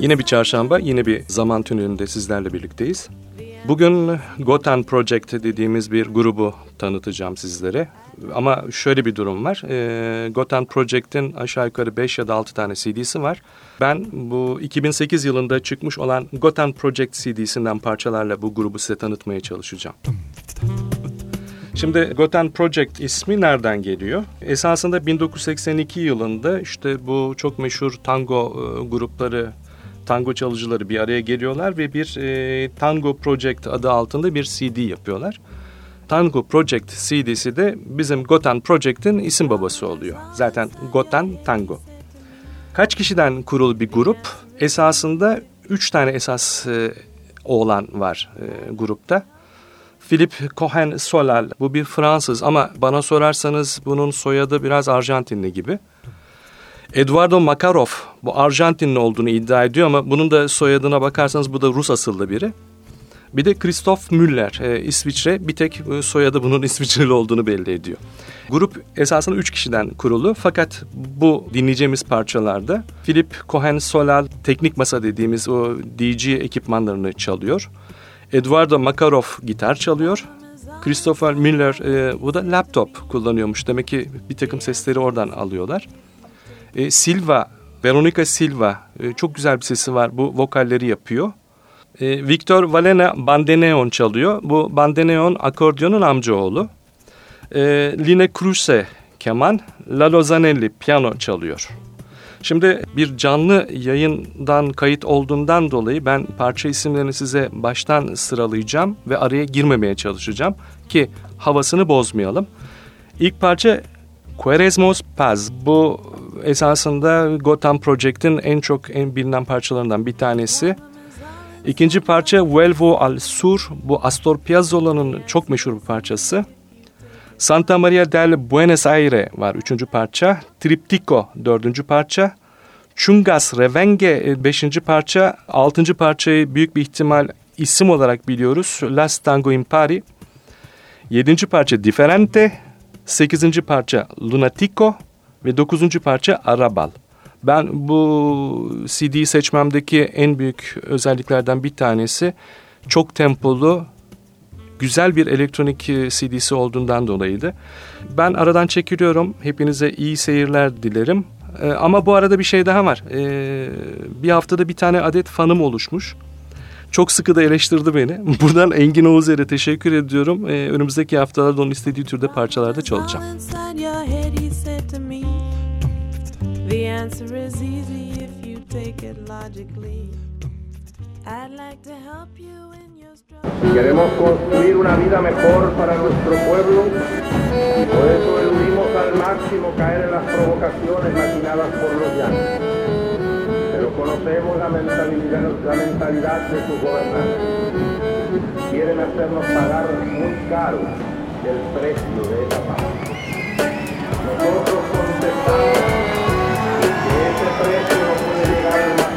Yine bir çarşamba, yine bir zaman tünelinde sizlerle birlikteyiz. Bugün Goten Project dediğimiz bir grubu tanıtacağım sizlere. Ama şöyle bir durum var. E, Goten Project'in aşağı yukarı 5 ya da 6 tane CD'si var. Ben bu 2008 yılında çıkmış olan Goten Project CD'sinden parçalarla bu grubu size tanıtmaya çalışacağım. Şimdi Goten Project ismi nereden geliyor? Esasında 1982 yılında işte bu çok meşhur tango e, grupları tango çalıcıları bir araya geliyorlar ve bir e, Tango Project adı altında bir CD yapıyorlar. Tango Project CD'si de bizim Goten Project'in isim babası oluyor. Zaten Goten Tango. Kaç kişiden kurulu bir grup? Esasında üç tane esas e, oğlan var e, grupta. Philip Cohen Solal bu bir Fransız ama bana sorarsanız bunun soyadı biraz Arjantinli gibi. Eduardo Makarov bu Arjantinli olduğunu iddia ediyor ama bunun da soyadına bakarsanız bu da Rus asıllı biri. Bir de Christoph Müller, e, İsviçre. Bir tek e, soyadı bunun İsviçreli olduğunu belli ediyor. Grup esasında üç kişiden kurulu fakat bu dinleyeceğimiz parçalarda Philip Cohen Solal teknik masa dediğimiz o DJ ekipmanlarını çalıyor. Eduardo Makarov gitar çalıyor. Christopher Müller e, bu da laptop kullanıyormuş. Demek ki bir takım sesleri oradan alıyorlar. E, Silva, Veronica Silva e, çok güzel bir sesi var. Bu vokalleri yapıyor. E, Victor Valena bandeneon çalıyor. Bu bandeneon akordiyonun amcaoğlu. E, Line Kruse keman, Lalo Zanelli piyano çalıyor. Şimdi bir canlı yayından kayıt olduğundan dolayı ben parça isimlerini size baştan sıralayacağım ve araya girmemeye çalışacağım ki havasını bozmayalım. İlk parça Quaresmos Paz bu esasında Gotham Project'in en çok en bilinen parçalarından bir tanesi. İkinci parça Vuelvo al Sur bu Astor Piazzola'nın çok meşhur bir parçası. Santa Maria del Buenos Aires var üçüncü parça. Triptico dördüncü parça. Chungas Revenge e, beşinci parça. Altıncı parçayı büyük bir ihtimal isim olarak biliyoruz. Last Tango in Paris. Yedinci parça Diferente. 8. parça Lunatico ve 9. parça Arabal. Ben bu CD'yi seçmemdeki en büyük özelliklerden bir tanesi çok tempolu, güzel bir elektronik e, CD'si olduğundan dolayıydı. Ben aradan çekiliyorum. Hepinize iyi seyirler dilerim. Ee, ama bu arada bir şey daha var. Ee, bir haftada bir tane adet fanım oluşmuş. Çok sıkı da eleştirdi beni. Buradan Engin Oğuzer'e teşekkür ediyorum. Ee, önümüzdeki haftalarda onun istediği türde parçalarda çalacağım. Queremos construir una vida mejor para nuestro pueblo y por eso eludimos al máximo caer en las provocaciones maquinadas por los llanos. Conocemos la mentalidad, de sus gobernantes. Quieren hacernos pagar muy caro el precio de esa paz. Nosotros contestamos que ese precio no puede llegar más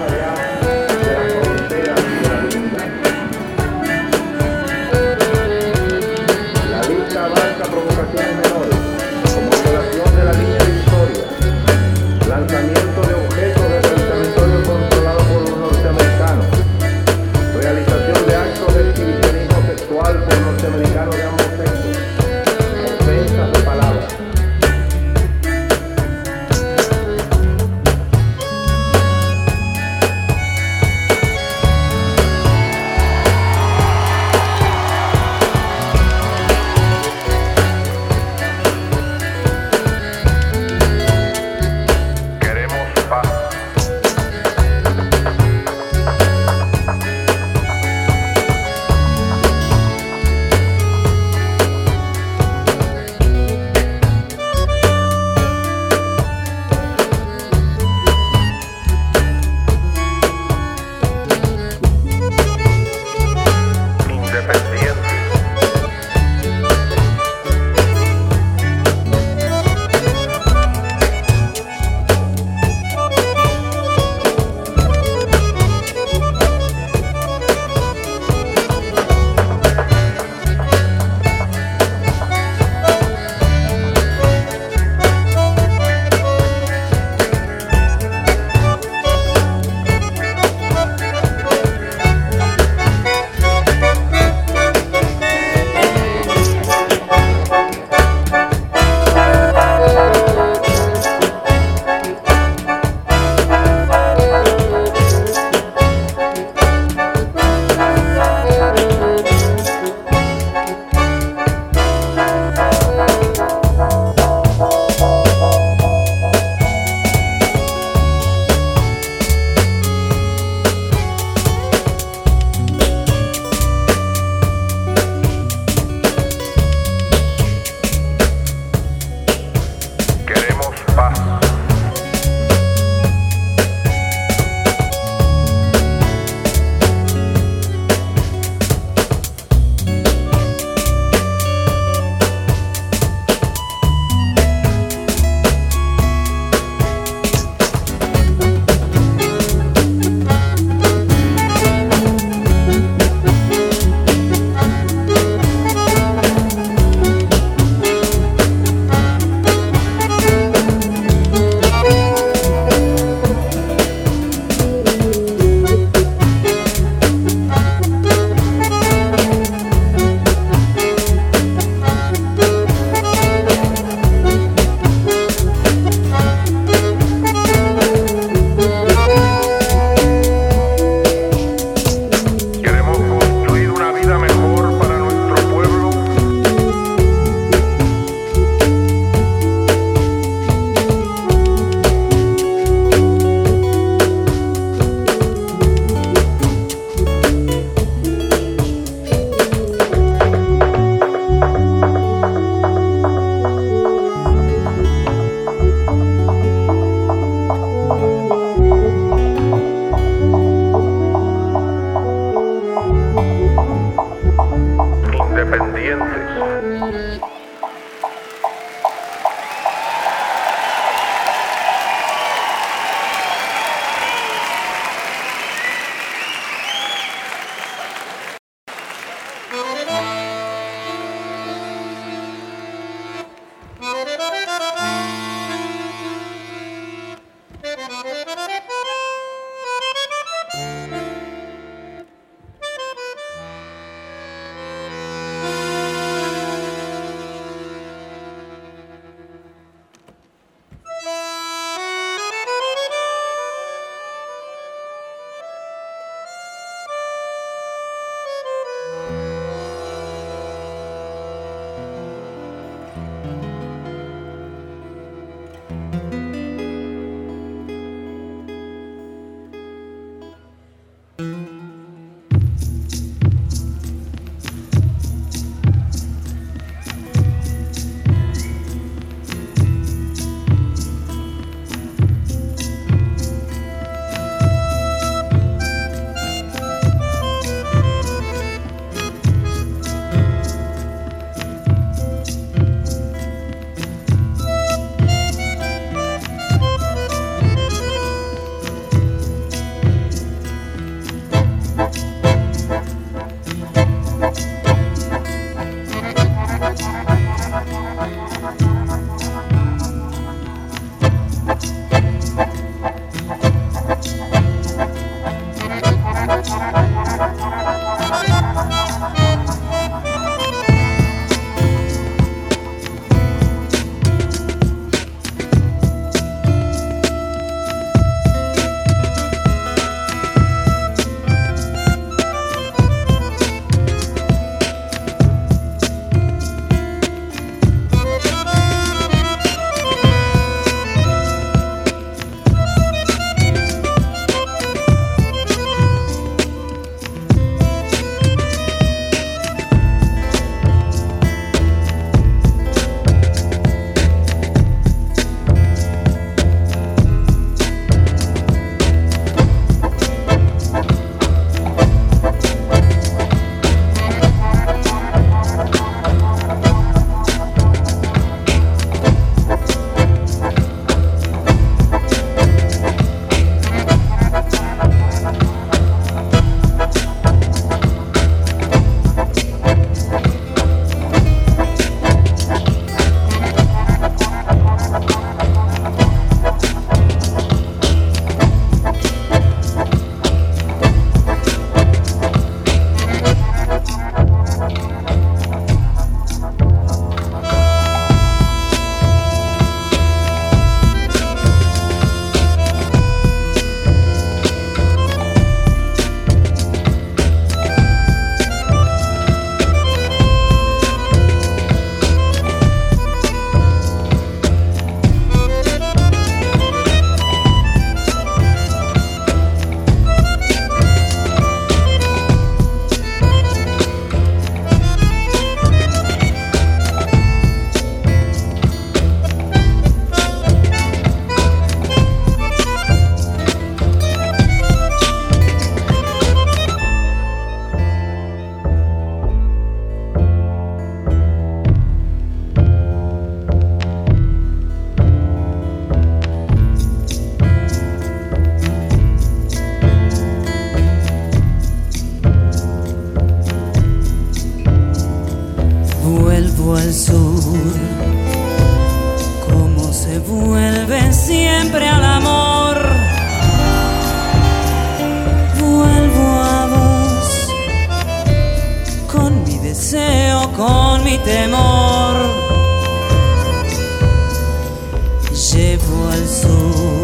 llevo al sur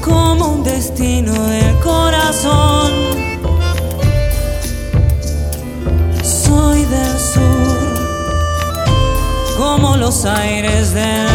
como un destino del corazón. Soy del sur como los aires del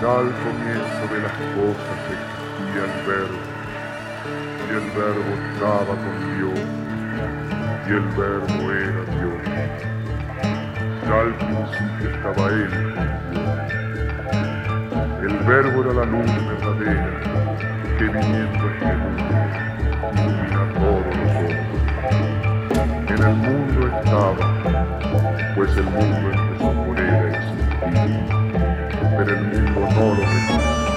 Ya al comienzo de las cosas existía el verbo, y el verbo estaba con Dios, y el verbo era Dios. Ya al principio estaba Él. El verbo era la luz verdadera que viniendo a este mundo ilumina todos los hombres. En el mundo estaba, pues el mundo empezó por él a existir, Made it the mortal.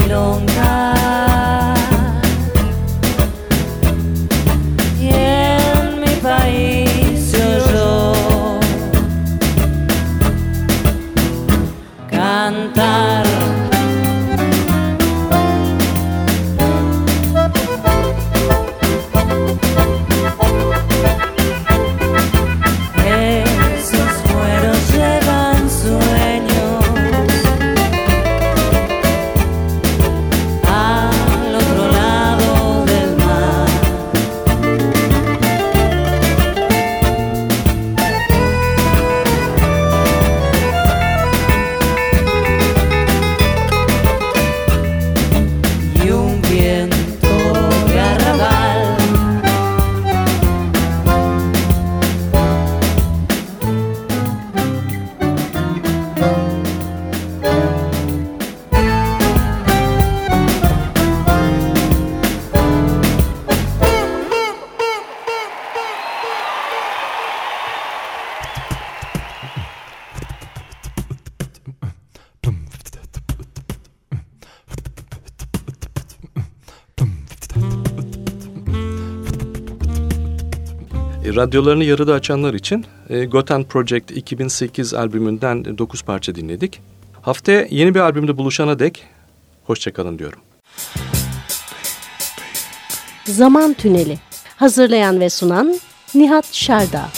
long time. radyolarını yarıda açanlar için e, Goten Project 2008 albümünden e, 9 parça dinledik. Haftaya yeni bir albümde buluşana dek hoşçakalın diyorum. Zaman Tüneli Hazırlayan ve sunan Nihat Şerdağ